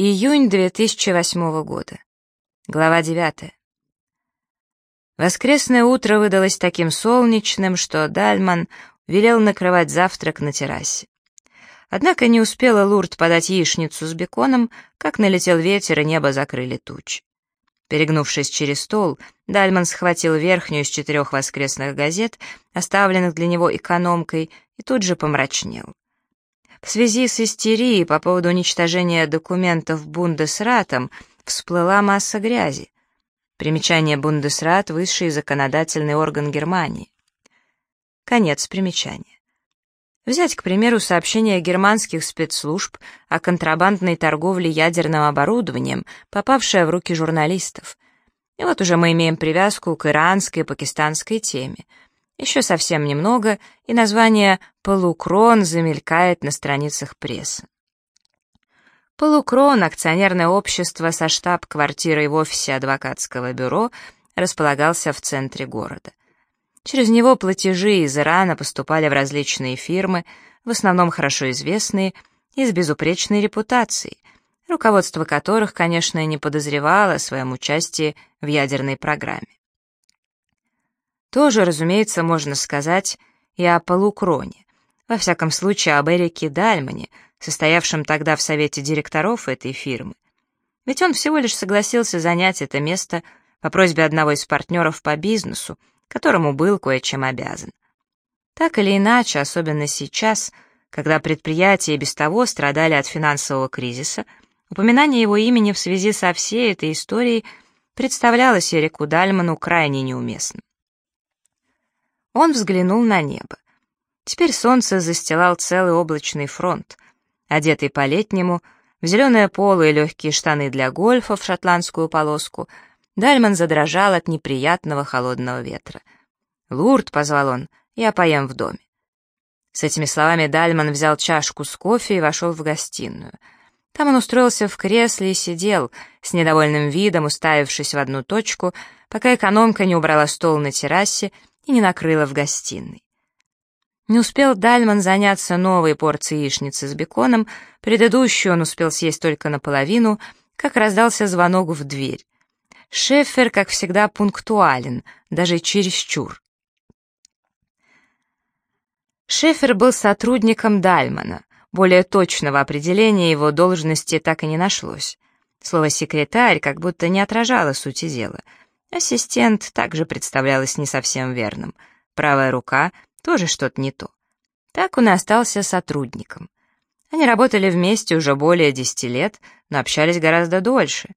Июнь 2008 года. Глава 9. Воскресное утро выдалось таким солнечным, что Дальман велел накрывать завтрак на террасе. Однако не успела Лурд подать яичницу с беконом, как налетел ветер и небо закрыли тучи. Перегнувшись через стол, Дальман схватил верхнюю из четырех воскресных газет, оставленных для него экономкой, и тут же помрачнел. В связи с истерией по поводу уничтожения документов Бундесратом всплыла масса грязи. Примечание Бундесрат — высший законодательный орган Германии. Конец примечания. Взять, к примеру, сообщение германских спецслужб о контрабандной торговле ядерным оборудованием, попавшее в руки журналистов. И вот уже мы имеем привязку к иранской и пакистанской теме — еще совсем немного, и название «Полукрон» замелькает на страницах прессы. Полукрон, акционерное общество со штаб-квартирой в офисе адвокатского бюро, располагался в центре города. Через него платежи из Ирана поступали в различные фирмы, в основном хорошо известные и с безупречной репутацией, руководство которых, конечно, не подозревало о своем участии в ядерной программе. Тоже, разумеется, можно сказать и о полукроне, во всяком случае об Эрике Дальмане, состоявшем тогда в совете директоров этой фирмы. Ведь он всего лишь согласился занять это место по просьбе одного из партнеров по бизнесу, которому был кое-чем обязан. Так или иначе, особенно сейчас, когда предприятия без того страдали от финансового кризиса, упоминание его имени в связи со всей этой историей представлялось Эрику Дальману крайне неуместным. Он взглянул на небо. Теперь солнце застилал целый облачный фронт. Одетый по-летнему, в зеленое поло и легкие штаны для гольфа в шотландскую полоску, Дальман задрожал от неприятного холодного ветра. «Лурд», — позвал он, — «я поем в доме». С этими словами Дальман взял чашку с кофе и вошел в гостиную. Там он устроился в кресле и сидел, с недовольным видом уставившись в одну точку, пока экономка не убрала стол на террасе и не накрыла в гостиной. Не успел Дальман заняться новой порцией яичницы с беконом, предыдущую он успел съесть только наполовину, как раздался звонок в дверь. Шеффер, как всегда, пунктуален, даже чересчур. Шеффер был сотрудником Дальмана. Более точного определения его должности так и не нашлось. Слово «секретарь» как будто не отражало сути дела — Ассистент также представлялась не совсем верным. Правая рука тоже что-то не то. Так он и остался сотрудником. Они работали вместе уже более десяти лет, но общались гораздо дольше.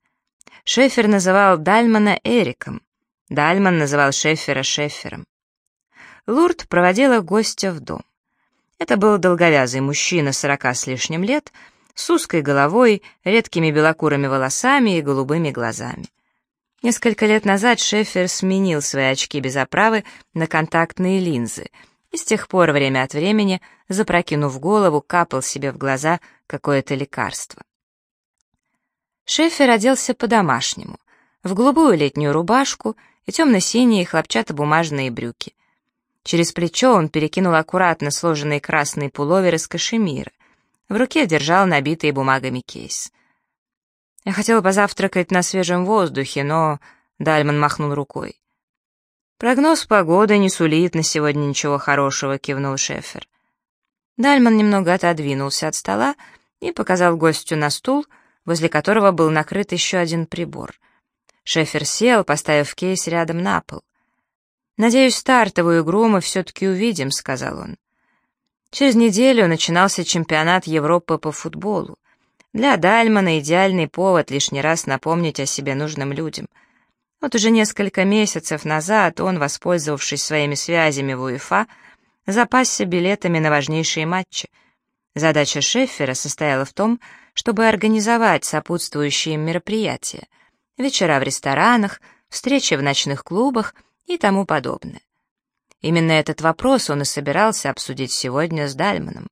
Шефер называл Дальмана Эриком. Дальман называл Шефера Шефером. Лурд проводила гостя в дом. Это был долговязый мужчина сорока с лишним лет, с узкой головой, редкими белокурыми волосами и голубыми глазами. Несколько лет назад Шефер сменил свои очки без оправы на контактные линзы и с тех пор время от времени, запрокинув голову, капал себе в глаза какое-то лекарство. Шефер оделся по-домашнему, в голубую летнюю рубашку и темно-синие хлопчатобумажные брюки. Через плечо он перекинул аккуратно сложенный красный пуловер из кашемира. В руке держал набитый бумагами кейс. Я хотела позавтракать на свежем воздухе, но...» Дальман махнул рукой. «Прогноз погоды не сулит на сегодня ничего хорошего», — кивнул Шефер. Дальман немного отодвинулся от стола и показал гостю на стул, возле которого был накрыт еще один прибор. Шефер сел, поставив кейс рядом на пол. «Надеюсь, стартовую игру мы все-таки увидим», — сказал он. Через неделю начинался чемпионат Европы по футболу. Для Дальмана идеальный повод лишний раз напомнить о себе нужным людям. Вот уже несколько месяцев назад он, воспользовавшись своими связями в УЕФА, запасся билетами на важнейшие матчи. Задача Шеффера состояла в том, чтобы организовать сопутствующие мероприятия, вечера в ресторанах, встречи в ночных клубах и тому подобное. Именно этот вопрос он и собирался обсудить сегодня с Дальманом.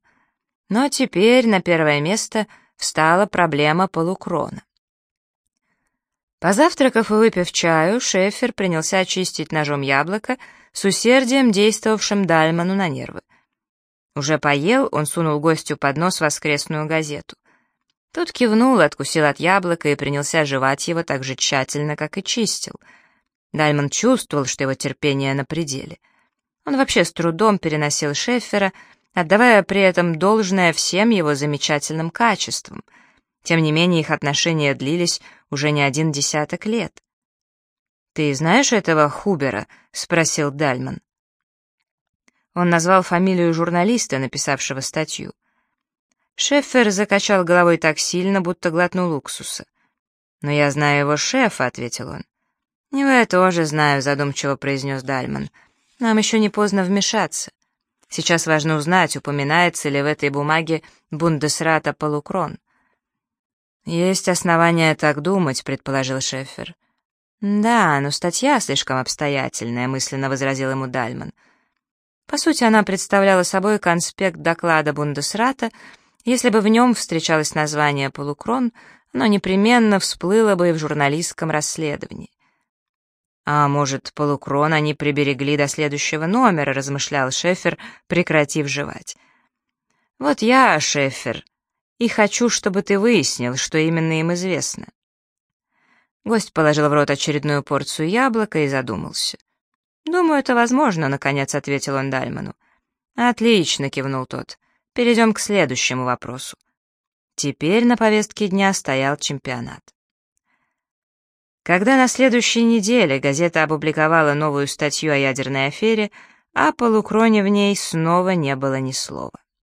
Но теперь на первое место — встала проблема полукрона. Позавтракав и выпив чаю, Шефер принялся очистить ножом яблоко с усердием, действовавшим Дальману на нервы. Уже поел, он сунул гостю под нос воскресную газету. Тот кивнул, откусил от яблока и принялся жевать его так же тщательно, как и чистил. Дальман чувствовал, что его терпение на пределе. Он вообще с трудом переносил Шеффера, отдавая при этом должное всем его замечательным качествам. Тем не менее, их отношения длились уже не один десяток лет. «Ты знаешь этого Хубера?» — спросил Дальман. Он назвал фамилию журналиста, написавшего статью. Шеффер закачал головой так сильно, будто глотнул уксуса. «Но я знаю его шефа», — ответил он. «Его я тоже знаю», — задумчиво произнес Дальман. «Нам еще не поздно вмешаться. Сейчас важно узнать, упоминается ли в этой бумаге Бундесрата Полукрон». «Есть основания так думать», — предположил Шеффер. «Да, но статья слишком обстоятельная», — мысленно возразил ему Дальман. По сути, она представляла собой конспект доклада Бундесрата, если бы в нем встречалось название «Полукрон», оно непременно всплыло бы и в журналистском расследовании. «А может, полукрон они приберегли до следующего номера», — размышлял Шефер, прекратив жевать. «Вот я, Шефер, и хочу, чтобы ты выяснил, что именно им известно». Гость положил в рот очередную порцию яблока и задумался. «Думаю, это возможно», — наконец ответил он Дальману. «Отлично», — кивнул тот. Перейдем к следующему вопросу. Теперь на повестке дня стоял чемпионат. Когда на следующей неделе газета опубликовала новую статью о ядерной афере, о полукроне в ней снова не было ни слова.